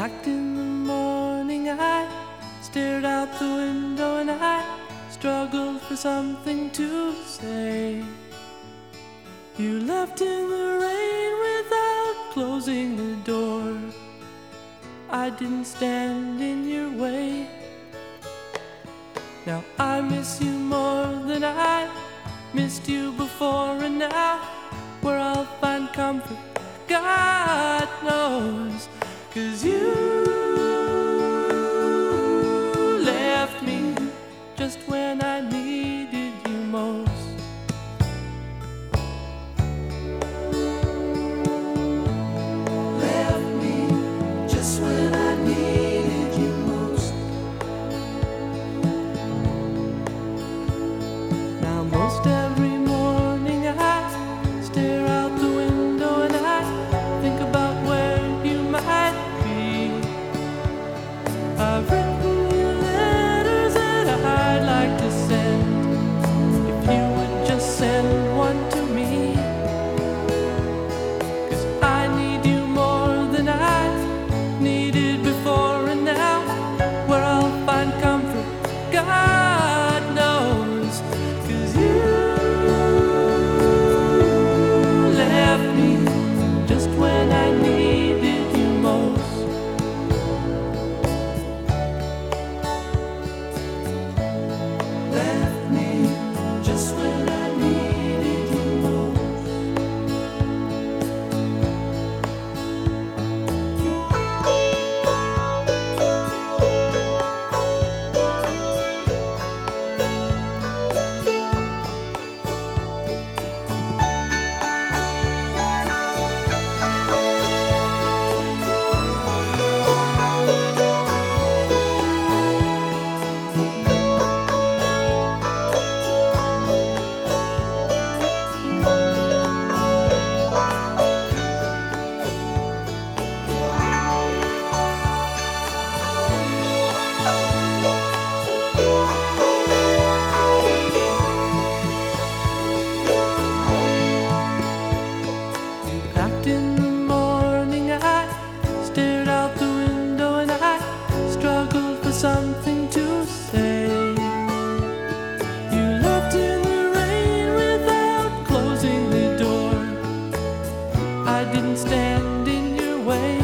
Act in the morning, I stared out the window and I struggled for something to say. You left in the rain without closing the door. I didn't stand in your way. Now I miss you more than I missed you before, and now where I'll find comfort, just when I away.